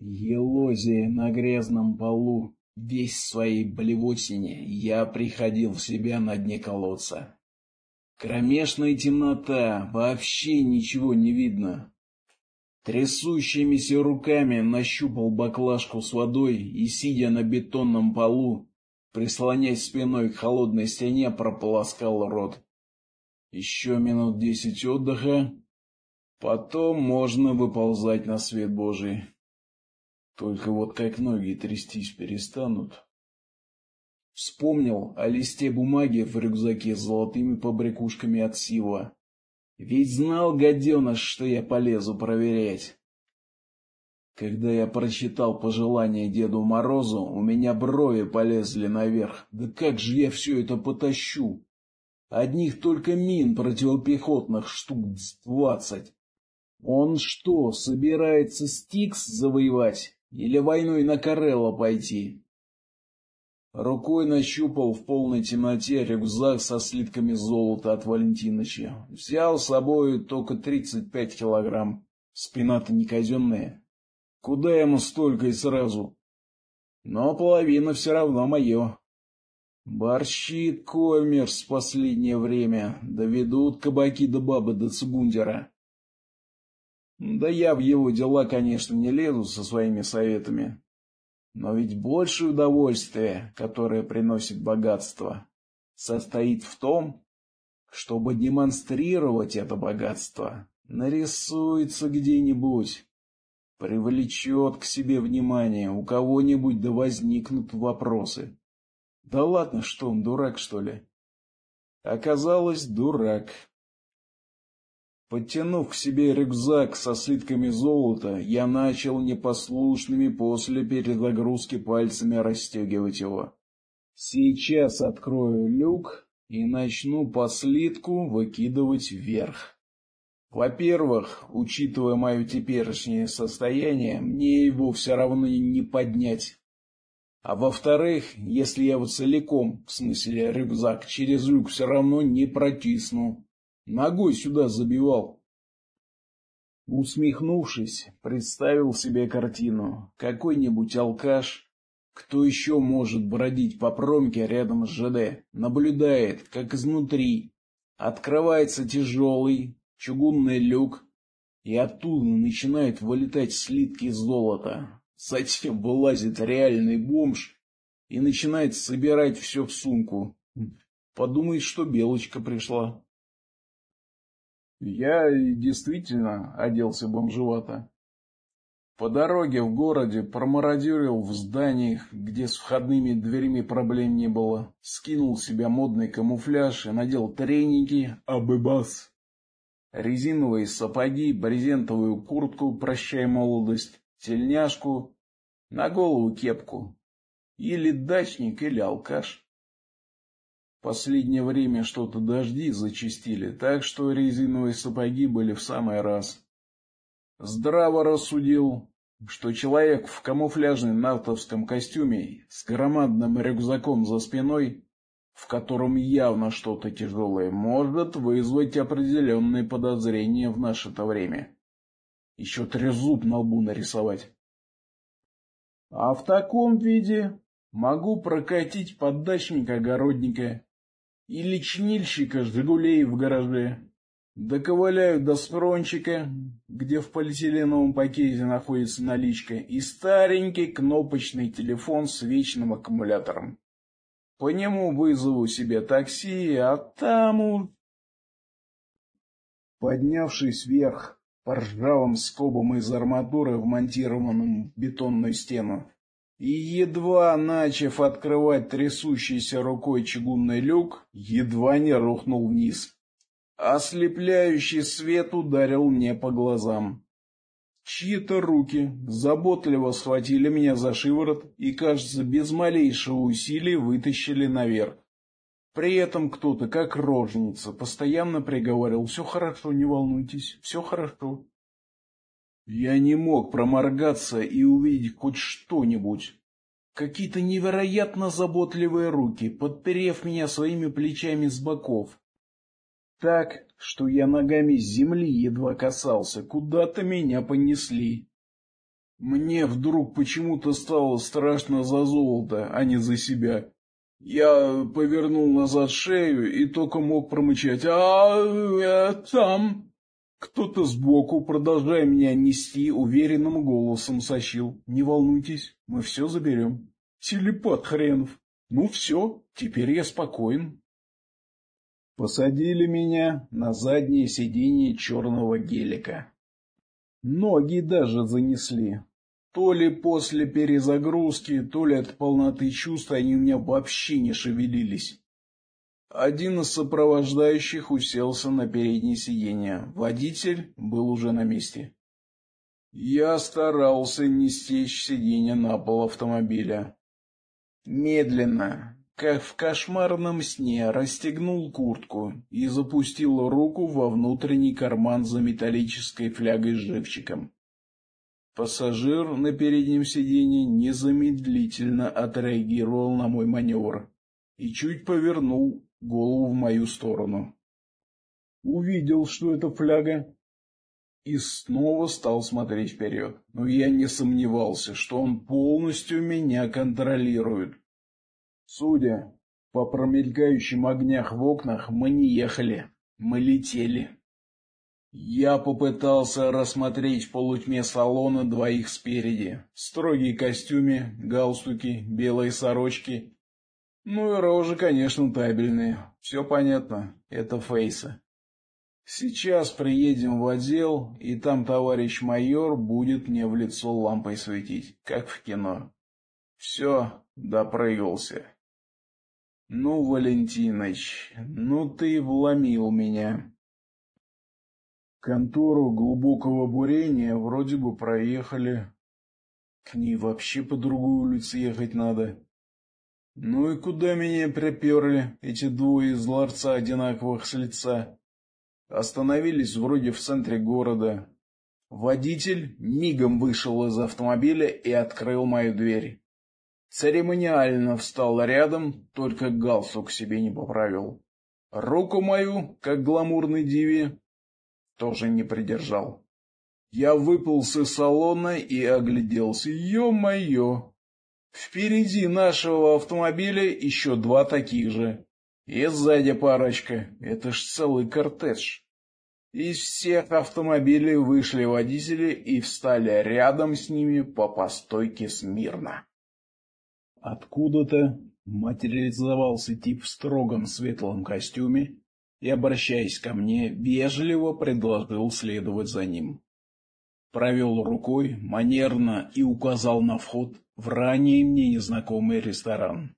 Елозия на грязном полу, весь в своей блевотине, я приходил в себя на дне колодца. Кромешная темнота, вообще ничего не видно. Трясущимися руками нащупал баклажку с водой и, сидя на бетонном полу, прислонясь спиной к холодной стене, прополоскал рот. Еще минут десять отдыха, потом можно выползать на свет Божий. Только вот как ноги трястись перестанут. Вспомнил о листе бумаги в рюкзаке с золотыми побрякушками от Сива. Ведь знал гаденыш, что я полезу проверять. Когда я прочитал пожелание Деду Морозу, у меня брови полезли наверх. Да как же я все это потащу? Одних только мин противопехотных штук двадцать. Он что, собирается Стикс завоевать? Или войной на Карелло пойти? Рукой нащупал в полной темноте рюкзак со слитками золота от Валентиныча. Взял с собой только 35 килограмм. Спина-то не казенная. Куда ему столько и сразу? Но половина все равно мое. Борщит коммерс в последнее время. Доведут кабаки до бабы до цугундера. Да я в его дела, конечно, не лезу со своими советами. Но ведь большее удовольствие, которое приносит богатство, состоит в том, чтобы демонстрировать это богатство. Нарисуется где-нибудь, привлечет к себе внимание, у кого-нибудь да возникнут вопросы. Да ладно, что он, дурак, что ли? Оказалось, дурак. Подтянув к себе рюкзак со слитками золота, я начал непослушными после перезагрузки пальцами расстегивать его. Сейчас открою люк и начну по слитку выкидывать вверх. Во-первых, учитывая мое теперешнее состояние, мне его все равно не поднять. А во-вторых, если я вот целиком, в смысле рюкзак, через люк все равно не протисну. Ногой сюда забивал. Усмехнувшись, представил себе картину. Какой-нибудь алкаш, кто еще может бродить по промке рядом с ЖД, наблюдает, как изнутри открывается тяжелый чугунный люк, и оттуда начинает вылетать слитки золота. Затем вылазит реальный бомж и начинает собирать все в сумку. Подумает, что Белочка пришла. Я действительно оделся бомжевато. По дороге в городе промародерил в зданиях, где с входными дверями проблем не было, скинул себя модный камуфляж и надел треники Абыбас. Резиновые сапоги, брезентовую куртку «Прощай, молодость», тельняшку, на голову кепку. Или дачник, или алкаш. Последнее время что-то дожди зачистили, так что резиновые сапоги были в самый раз. Здраво рассудил, что человек в камуфляжном натовском костюме с громадным рюкзаком за спиной, в котором явно что-то тяжелое, может вызвать определенные подозрения в наше-то время. Еще трезуб на лбу нарисовать. А в таком виде могу прокатить поддачника-огородника или чинильщика «Жигулей» в гараже. Доковыляю до спрончика, где в полиэтиленовом пакете находится наличка, и старенький кнопочный телефон с вечным аккумулятором. По нему вызову себе такси, а там... Поднявшись вверх по ржавым скобам из арматуры, вмонтированным в бетонную стену, и едва начав открывать трясущейся рукой чугунный люк, едва не рухнул вниз. Ослепляющий свет ударил мне по глазам. Чьи-то руки заботливо схватили меня за шиворот и, кажется, без малейшего усилия вытащили наверх. При этом кто-то, как роженица, постоянно приговаривал «Все хорошо, не волнуйтесь, все хорошо». Я не мог проморгаться и увидеть хоть что-нибудь. Какие-то невероятно заботливые руки, подперев меня своими плечами с боков. Так, что я ногами земли едва касался, куда-то меня понесли. Мне вдруг почему-то стало страшно за золото, а не за себя. Я повернул назад шею и только мог промычать «А, я там...» Кто-то сбоку, продолжая меня нести, уверенным голосом сочил. «Не волнуйтесь, мы все заберем». Телепат хренов. Ну все, теперь я спокоен. Посадили меня на заднее сиденье черного гелика. Ноги даже занесли. То ли после перезагрузки, то ли от полноты чувств они у меня вообще не шевелились. Один из сопровождающих уселся на переднее сиденье. Водитель был уже на месте. Я старался не стечь сиденье на пол автомобиля. Медленно, как в кошмарном сне, расстегнул куртку и запустил руку во внутренний карман за металлической флягой с живчиком. Пассажир на переднем сиденье незамедлительно отреагировал на мой маневр и чуть повернул голову в мою сторону. Увидел, что это фляга, и снова стал смотреть вперед. Но я не сомневался, что он полностью меня контролирует. Судя по промелькающим огнях в окнах, мы не ехали, мы летели. Я попытался рассмотреть в полутьме салона двоих спереди. Строгие костюме, галстуки, белые сорочки ну и рожи, конечно, табельные. Все понятно. Это фейсы. Сейчас приедем в отдел, и там товарищ майор будет мне в лицо лампой светить, как в кино. Все, допрыгался. Ну, Валентиныч, ну ты вломил меня. Контору глубокого бурения вроде бы проехали. К ней вообще по другой улице ехать надо. Ну и куда меня приперли эти двое из ларца одинаковых с лица? Остановились вроде в центре города. Водитель мигом вышел из автомобиля и открыл мою дверь. Церемониально встал рядом, только галстук себе не поправил. Руку мою, как гламурный диви, тоже не придержал. Я выполз из салона и огляделся. Ё-моё! Впереди нашего автомобиля еще два таких же. И сзади парочка. Это ж целый кортеж. Из всех автомобилей вышли водители и встали рядом с ними по постойке смирно. Откуда-то материализовался тип в строгом светлом костюме и, обращаясь ко мне, вежливо предложил следовать за ним. Провел рукой манерно и указал на вход в ранее мне незнакомый ресторан.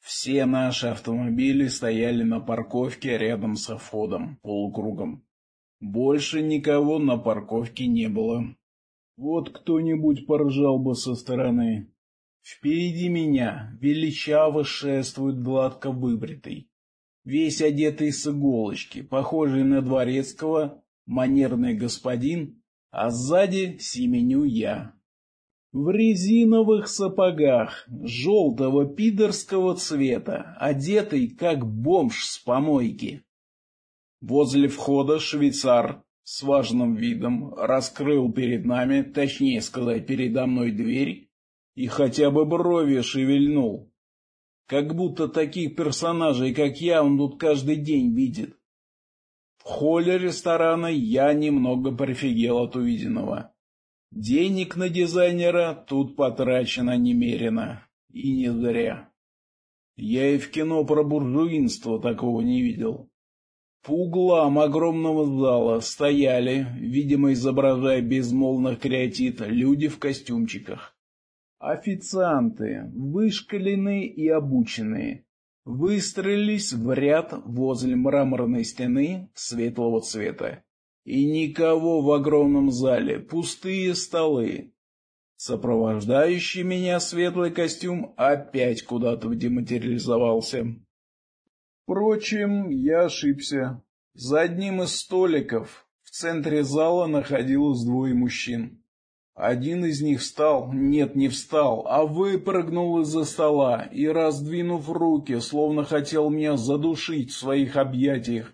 Все наши автомобили стояли на парковке рядом со входом, полукругом. Больше никого на парковке не было. Вот кто-нибудь поржал бы со стороны. Впереди меня величаво шествует гладко выбритый, весь одетый с иголочки, похожий на дворецкого, манерный господин, а сзади семеню я в резиновых сапогах желтого пидорского цвета, одетый как бомж с помойки. Возле входа швейцар с важным видом раскрыл перед нами, точнее сказать, передо мной дверь и хотя бы брови шевельнул. Как будто таких персонажей, как я, он тут каждый день видит. В холле ресторана я немного прифигел от увиденного. Денег на дизайнера тут потрачено немерено. И не зря. Я и в кино про буржуинство такого не видел. По углам огромного зала стояли, видимо, изображая безмолвных креатит, люди в костюмчиках. Официанты, вышкаленные и обученные, выстроились в ряд возле мраморной стены светлого цвета. И никого в огромном зале, пустые столы. Сопровождающий меня светлый костюм опять куда-то дематериализовался. Впрочем, я ошибся. За одним из столиков в центре зала находилось двое мужчин. Один из них встал, нет, не встал, а выпрыгнул из-за стола и, раздвинув руки, словно хотел меня задушить в своих объятиях,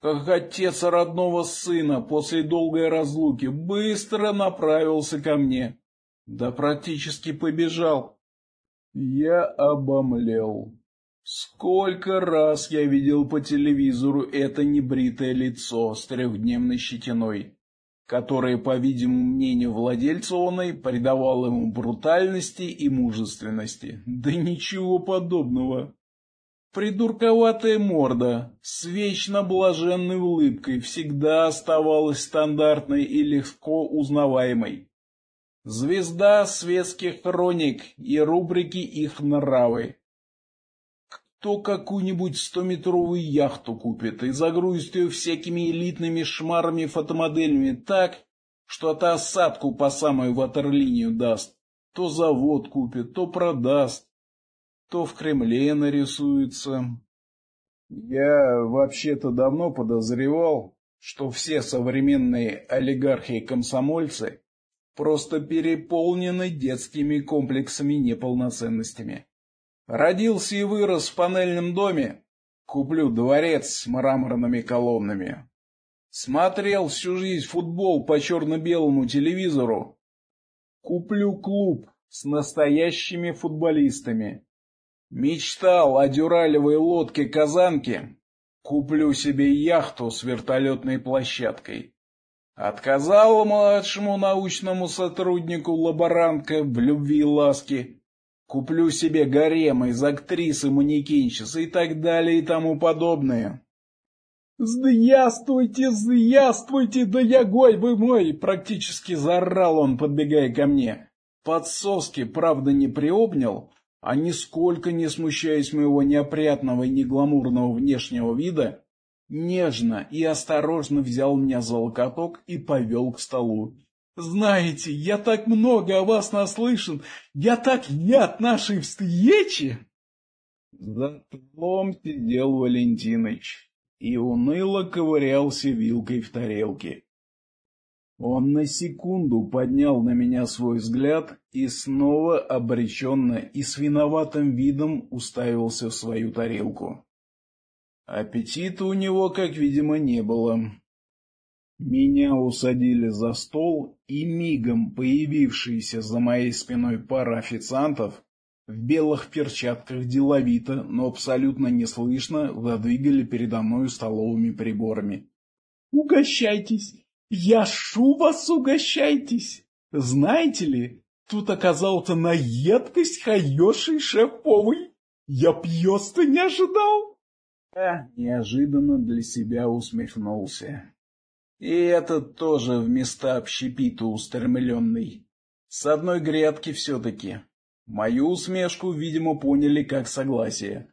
как отец родного сына после долгой разлуки, быстро направился ко мне. Да практически побежал. Я обомлел. Сколько раз я видел по телевизору это небритое лицо с трехдневной щетиной, которое, по видимому мнению владельца оной, придавало ему брутальности и мужественности. Да ничего подобного. Придурковатая морда с вечно блаженной улыбкой всегда оставалась стандартной и легко узнаваемой. Звезда светских хроник и рубрики «Их нравы». Кто какую-нибудь стометровую яхту купит и загрузит ее всякими элитными шмарами-фотомоделями так, что та осадку по самую ватерлинию даст, то завод купит, то продаст, то в Кремле нарисуется. Я вообще-то давно подозревал, что все современные олигархи-комсомольцы просто переполнены детскими комплексами неполноценностями. Родился и вырос в панельном доме, куплю дворец с мраморными колоннами. Смотрел всю жизнь футбол по черно-белому телевизору, куплю клуб с настоящими футболистами. Мечтал о дюралевой лодке-казанке, куплю себе яхту с вертолетной площадкой. Отказал младшему научному сотруднику лаборантка в любви и ласке. Куплю себе гарем из актрисы, манекенщицы и так далее и тому подобное. «Здравствуйте, здравствуйте, дорогой вы мой!» Практически заорал он, подбегая ко мне. Подсоски, правда, не приобнял, а нисколько не смущаясь моего неопрятного и негламурного внешнего вида, нежно и осторожно взял меня за локоток и повел к столу. «Знаете, я так много о вас наслышан, я так рад нашей встрече!» За столом сидел Валентиныч и уныло ковырялся вилкой в тарелке. Он на секунду поднял на меня свой взгляд и снова обреченно и с виноватым видом уставился в свою тарелку. Аппетита у него, как видимо, не было. Меня усадили за стол, и мигом появившиеся за моей спиной пара официантов в белых перчатках деловито, но абсолютно неслышно задвигали передо мной столовыми приборами. «Угощайтесь! Я шу вас угощайтесь! Знаете ли, тут оказался на едкость хороший шеф-повар! Я просто не ожидал!» Я неожиданно для себя усмехнулся. И этот тоже в места общепита устремленный. С одной грядки все-таки. Мою усмешку, видимо, поняли как согласие.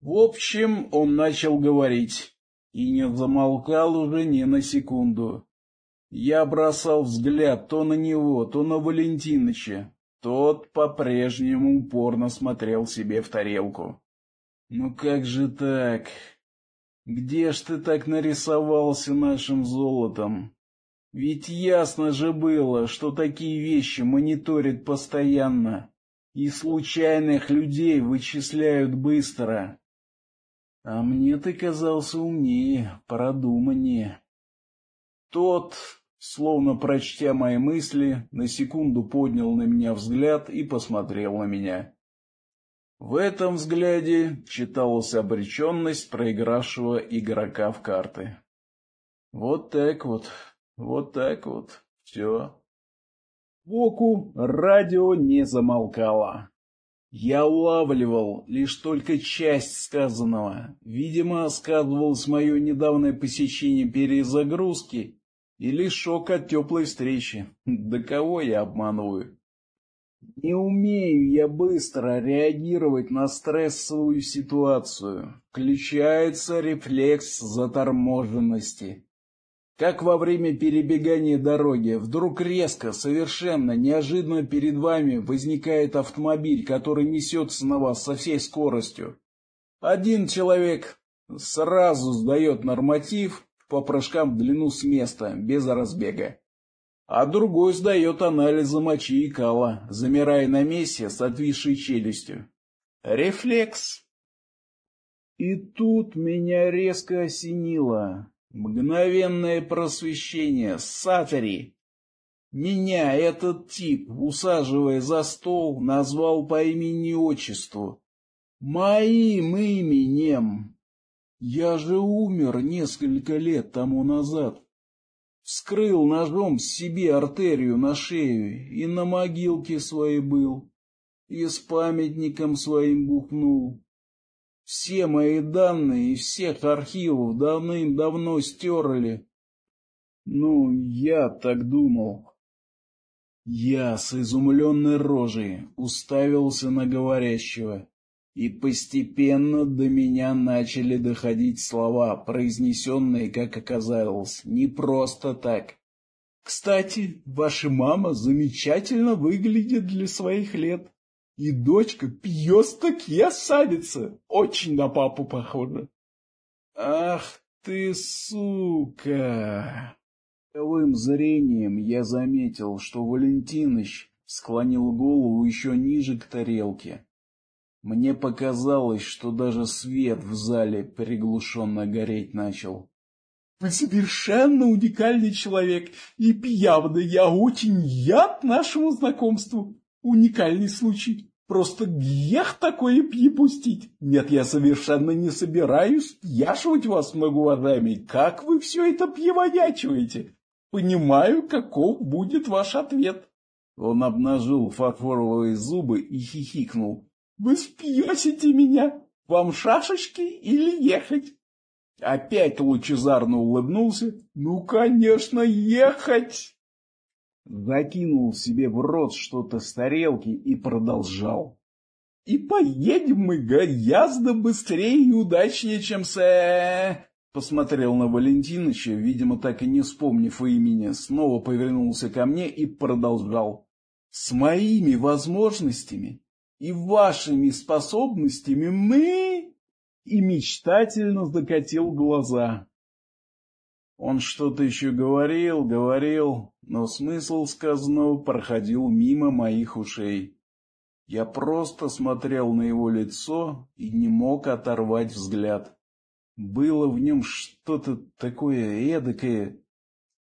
В общем, он начал говорить, и не замолкал уже ни на секунду. Я бросал взгляд то на него, то на Валентиныча. Тот по-прежнему упорно смотрел себе в тарелку. Ну как же так? Где ж ты так нарисовался нашим золотом? Ведь ясно же было, что такие вещи мониторят постоянно, и случайных людей вычисляют быстро. А мне ты казался умнее, продуманнее. Тот, словно прочтя мои мысли, на секунду поднял на меня взгляд и посмотрел на меня. В этом взгляде читалась обреченность проигравшего игрока в карты. Вот так вот, вот так вот, все. Боку радио не замолкало. Я улавливал лишь только часть сказанного. Видимо, сказывалось мое недавнее посещение перезагрузки или шок от теплой встречи. Да кого я обманываю? Не умею я быстро реагировать на стрессовую ситуацию. Включается рефлекс заторможенности. Как во время перебегания дороги, вдруг резко, совершенно неожиданно перед вами возникает автомобиль, который несется на вас со всей скоростью. Один человек сразу сдает норматив по прыжкам в длину с места, без разбега а другой сдает анализы мочи и кала, замирая на месте с отвисшей челюстью. Рефлекс. И тут меня резко осенило. Мгновенное просвещение, сатори. Меня этот тип, усаживая за стол, назвал по имени-отчеству. Моим именем. Я же умер несколько лет тому назад. Вскрыл ножом себе артерию на шею и на могилке своей был. И с памятником своим бухнул. Все мои данные из всех архивов давным-давно стерли. Ну, я так думал. Я с изумленной рожей уставился на говорящего, и постепенно до меня начали доходить слова, произнесенные, как оказалось, не просто так. «Кстати, ваша мама замечательно выглядит для своих лет, и дочка пьёста красавица, очень на папу похожа». «Ах ты, сука!» Боковым зрением я заметил, что Валентиныч склонил голову еще ниже к тарелке. Мне показалось, что даже свет в зале приглушенно гореть начал. «Вы совершенно уникальный человек, и явно я очень яд нашему знакомству. Уникальный случай. Просто грех такое пьепустить. Нет, я совершенно не собираюсь пьяшивать вас, многоуважаемый. Как вы все это пьеводячиваете? Понимаю, каков будет ваш ответ. Он обнажил фарфоровые зубы и хихикнул. Вы спьесите меня? Вам шашечки или ехать? Опять лучезарно улыбнулся. Ну, конечно, ехать! Закинул себе в рот что-то с тарелки и продолжал. И поедем мы гораздо быстрее и удачнее, чем с... Э, Посмотрел на Валентиныча, видимо, так и не вспомнив имени, снова повернулся ко мне и продолжал. «С моими возможностями и вашими способностями мы...» И мечтательно закатил глаза. Он что-то еще говорил, говорил, но смысл сказанного проходил мимо моих ушей. Я просто смотрел на его лицо и не мог оторвать взгляд. Было в нем что-то такое эдакое.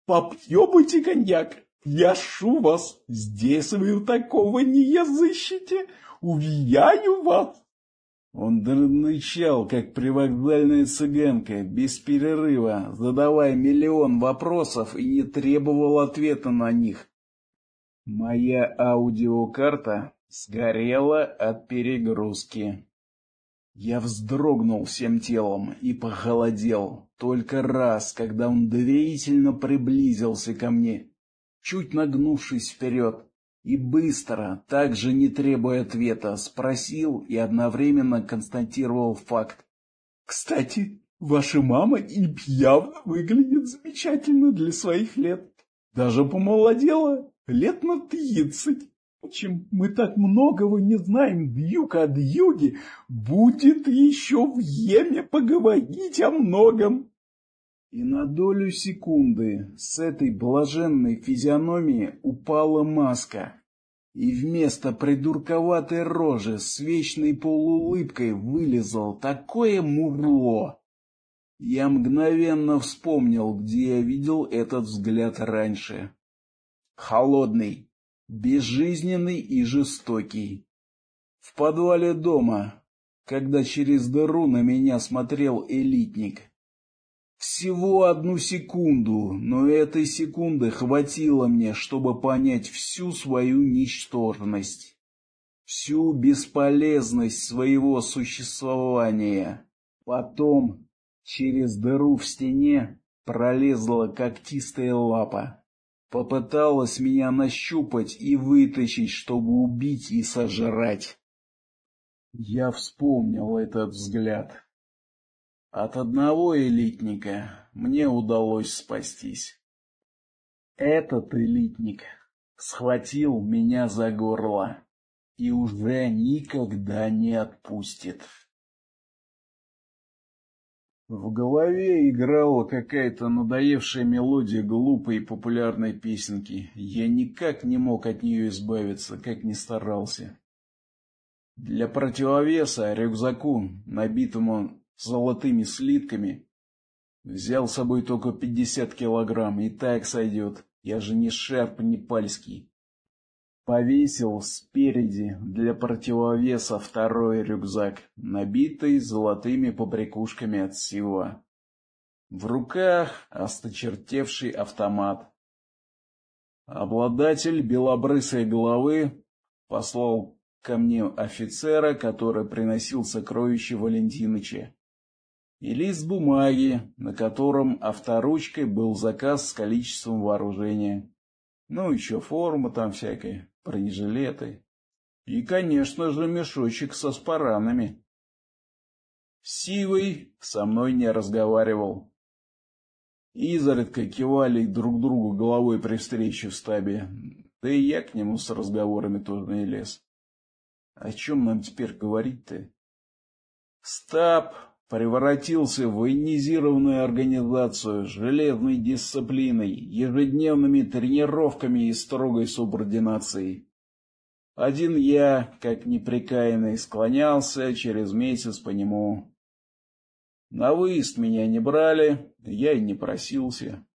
«Попьебайте коньяк! Я шу вас! Здесь вы такого не языщите! Уверяю вас!» Он рычал, как привокзальная цыганка, без перерыва, задавая миллион вопросов и не требовал ответа на них. Моя аудиокарта сгорела от перегрузки. Я вздрогнул всем телом и похолодел только раз, когда он доверительно приблизился ко мне, чуть нагнувшись вперед, и быстро, также не требуя ответа, спросил и одновременно констатировал факт. «Кстати, ваша мама явно выглядит замечательно для своих лет. Даже помолодела лет на тридцать». Впрочем, мы так многого не знаем вьюга от юги, будет еще в Еме поговорить о многом. И на долю секунды с этой блаженной физиономии упала маска, и вместо придурковатой рожи с вечной полуулыбкой вылезал такое мурло. Я мгновенно вспомнил, где я видел этот взгляд раньше. Холодный, безжизненный и жестокий. В подвале дома, когда через дыру на меня смотрел элитник. Всего одну секунду, но этой секунды хватило мне, чтобы понять всю свою ничтожность, всю бесполезность своего существования. Потом через дыру в стене пролезла когтистая лапа. Попыталась меня нащупать и вытащить, чтобы убить и сожрать. Я вспомнил этот взгляд. От одного элитника мне удалось спастись. Этот элитник схватил меня за горло и уже никогда не отпустит. В голове играла какая-то надоевшая мелодия глупой и популярной песенки. Я никак не мог от нее избавиться, как ни старался. Для противовеса рюкзаку, набитому золотыми слитками, взял с собой только 50 килограмм, и так сойдет. Я же не шерп, не пальский. Повесил спереди для противовеса второй рюкзак, набитый золотыми побрякушками от сила. В руках осточертевший автомат. Обладатель белобрысой головы послал ко мне офицера, который приносил сокровища Валентиныча, и лист бумаги, на котором авторучкой был заказ с количеством вооружения. Ну, еще форма там всякая бронежилеты и, конечно же, мешочек со спаранами. Сивый со мной не разговаривал. Изредка кивали друг другу головой при встрече в стабе, да и я к нему с разговорами тоже не лез. О чем нам теперь говорить-то? Стаб превратился в военизированную организацию с железной дисциплиной, ежедневными тренировками и строгой субординацией. Один я, как непрекаянный, склонялся через месяц по нему. На выезд меня не брали, я и не просился.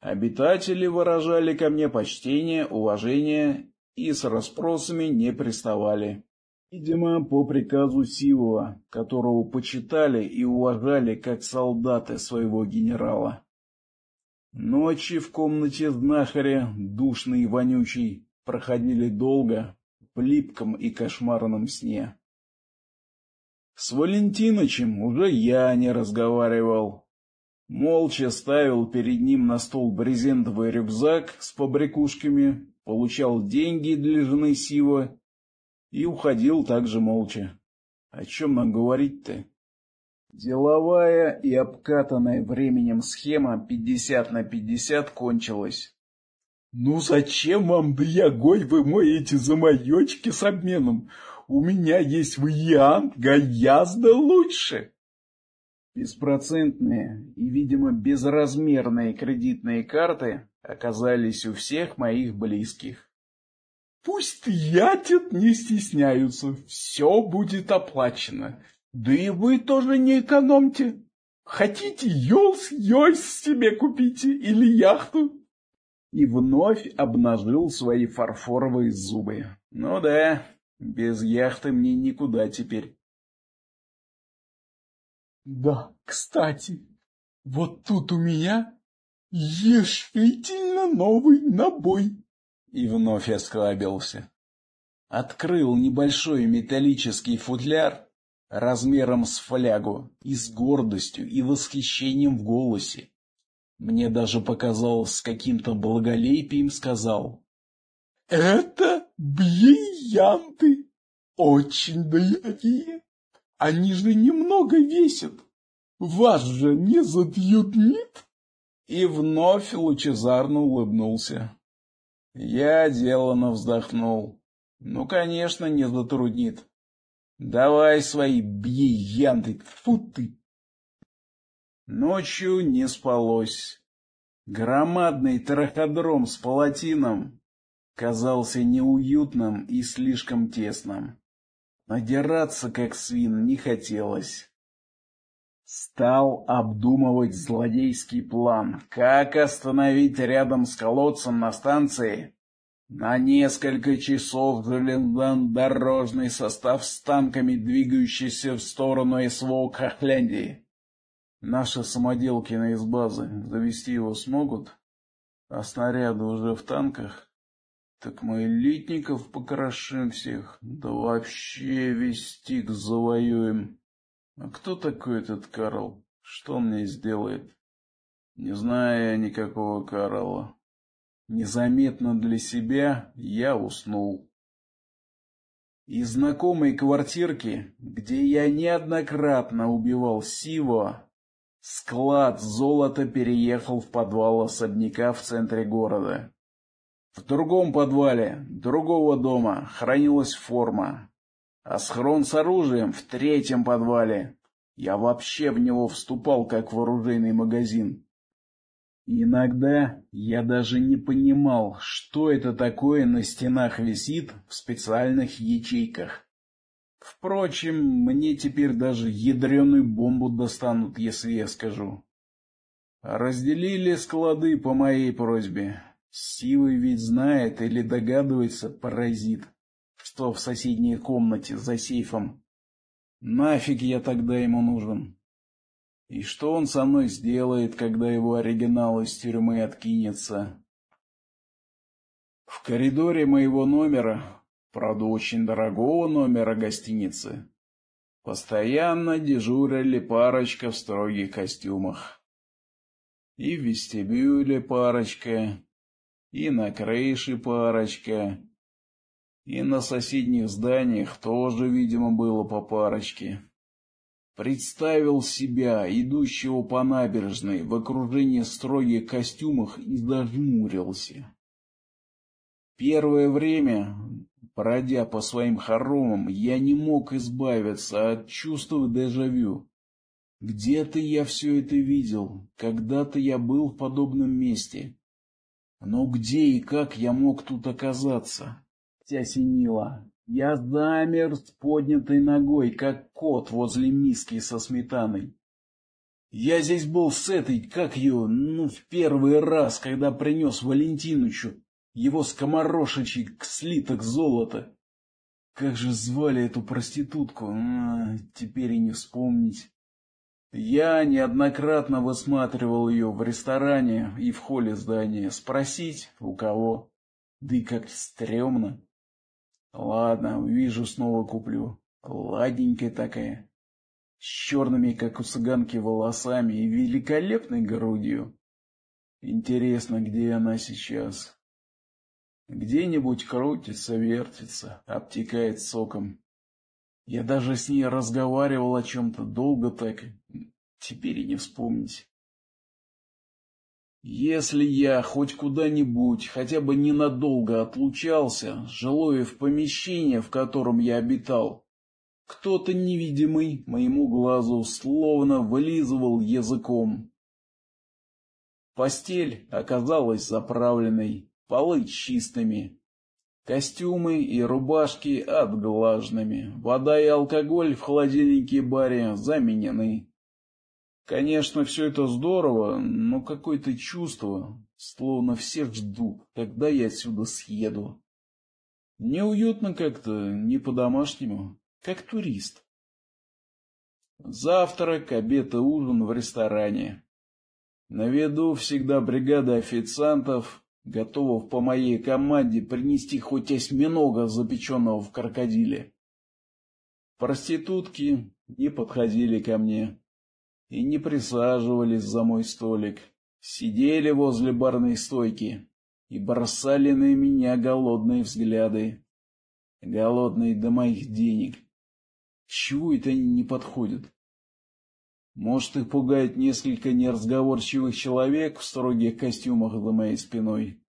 Обитатели выражали ко мне почтение, уважение и с расспросами не приставали. Видимо, по приказу Сивова, которого почитали и уважали как солдаты своего генерала. Ночи в комнате знахаря, душный и вонючий, проходили долго, в липком и кошмарном сне. С Валентинычем уже я не разговаривал. Молча ставил перед ним на стол брезентовый рюкзак с побрякушками, получал деньги для жены Сива и уходил также молча. О чем нам говорить-то? Деловая и обкатанная временем схема 50 на 50 кончилась. «Ну зачем вам, дорогой, вы моете за маечки с обменом? У меня есть вариант гораздо лучше!» Беспроцентные и, видимо, безразмерные кредитные карты оказались у всех моих близких. Пусть ятят не стесняются, все будет оплачено. Да и вы тоже не экономьте. Хотите Йолс-Йойс себе купите или яхту? И вновь обнажил свои фарфоровые зубы. Ну да, без яхты мне никуда теперь. Да, кстати, вот тут у меня решительно новый набой и вновь осклабился. Открыл небольшой металлический футляр размером с флягу и с гордостью и восхищением в голосе. Мне даже показалось с каким-то благолепием сказал. «Это бриллианты, очень дорогие. Они же немного весят. Вас же не задьют нет?» И вновь лучезарно улыбнулся. Я деланно вздохнул. Ну, конечно, не затруднит. Давай свои бьянты, фу ты. Ночью не спалось. Громадный траходром с палатином казался неуютным и слишком тесным. Надираться, как свин, не хотелось. Стал обдумывать злодейский план, как остановить рядом с колодцем на станции на несколько часов железнодорожный состав с танками, двигающийся в сторону СВО Хохляндии. Наши самоделки из базы завести его смогут, а снаряды уже в танках. Так мы элитников покрошим всех, да вообще весь стик завоюем. А кто такой этот Карл? Что он мне сделает? Не знаю я никакого Карла. Незаметно для себя я уснул. Из знакомой квартирки, где я неоднократно убивал Сиво, склад золота переехал в подвал особняка в центре города. В другом подвале другого дома хранилась форма, а схрон с оружием в третьем подвале. Я вообще в него вступал, как в оружейный магазин. иногда я даже не понимал, что это такое на стенах висит в специальных ячейках. Впрочем, мне теперь даже ядреную бомбу достанут, если я скажу. Разделили склады по моей просьбе. Сивый ведь знает или догадывается, паразит, что в соседней комнате за сейфом. Нафиг я тогда ему нужен? И что он со мной сделает, когда его оригинал из тюрьмы откинется? В коридоре моего номера, правда очень дорогого номера гостиницы, постоянно дежурили парочка в строгих костюмах. И в вестибюле парочка, и на крыше парочка, и на соседних зданиях тоже, видимо, было по парочке. Представил себя, идущего по набережной в окружении строгих костюмах и зажмурился. Первое время, бродя по своим хоромам, я не мог избавиться от чувства дежавю. Где-то я все это видел, когда-то я был в подобном месте. Но где и как я мог тут оказаться? Осенило. Я замер с поднятой ногой, как кот возле миски со сметаной. Я здесь был с этой, как ее, ну, в первый раз, когда принес Валентинычу его скоморошечий слиток золота. Как же звали эту проститутку, а, теперь и не вспомнить. Я неоднократно высматривал ее в ресторане и в холле здания. Спросить, у кого? Да и как стрёмно. Ладно, увижу, снова куплю. Ладненькая такая. С черными, как у цыганки, волосами и великолепной грудью. Интересно, где она сейчас? Где-нибудь крутится, вертится, обтекает соком. Я даже с ней разговаривал о чем-то долго так, теперь и не вспомнить. Если я хоть куда-нибудь, хотя бы ненадолго отлучался, жилое в помещение, в котором я обитал, кто-то невидимый моему глазу словно вылизывал языком. Постель оказалась заправленной, полы чистыми, костюмы и рубашки отглаженными, вода и алкоголь в холодильнике баре заменены. Конечно, все это здорово, но какое-то чувство, словно все ждут, когда я отсюда съеду. Неуютно как-то, не по-домашнему, как турист. Завтрак, обед и ужин в ресторане. На виду всегда бригада официантов, готовых по моей команде принести хоть осьминога, запеченного в крокодиле. Проститутки не подходили ко мне и не присаживались за мой столик, сидели возле барной стойки и бросали на меня голодные взгляды, голодные до моих денег. Чего это они не подходят? Может, их пугает несколько неразговорчивых человек в строгих костюмах за моей спиной?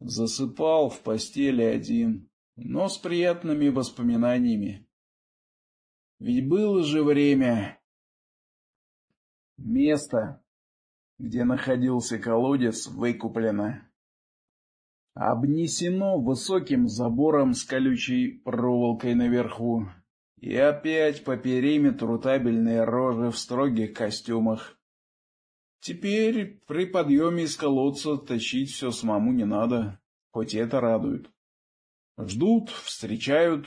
Засыпал в постели один, но с приятными воспоминаниями. Ведь было же время. Место, где находился колодец, выкуплено. Обнесено высоким забором с колючей проволокой наверху. И опять по периметру табельные рожи в строгих костюмах. Теперь при подъеме из колодца тащить все самому не надо, хоть это радует. Ждут, встречают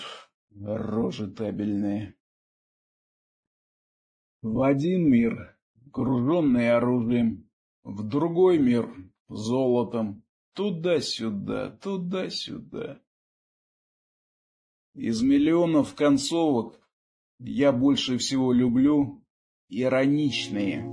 рожи табельные. В один мир, груженный оружием, в другой мир, золотом, туда-сюда, туда-сюда. Из миллионов концовок я больше всего люблю ироничные.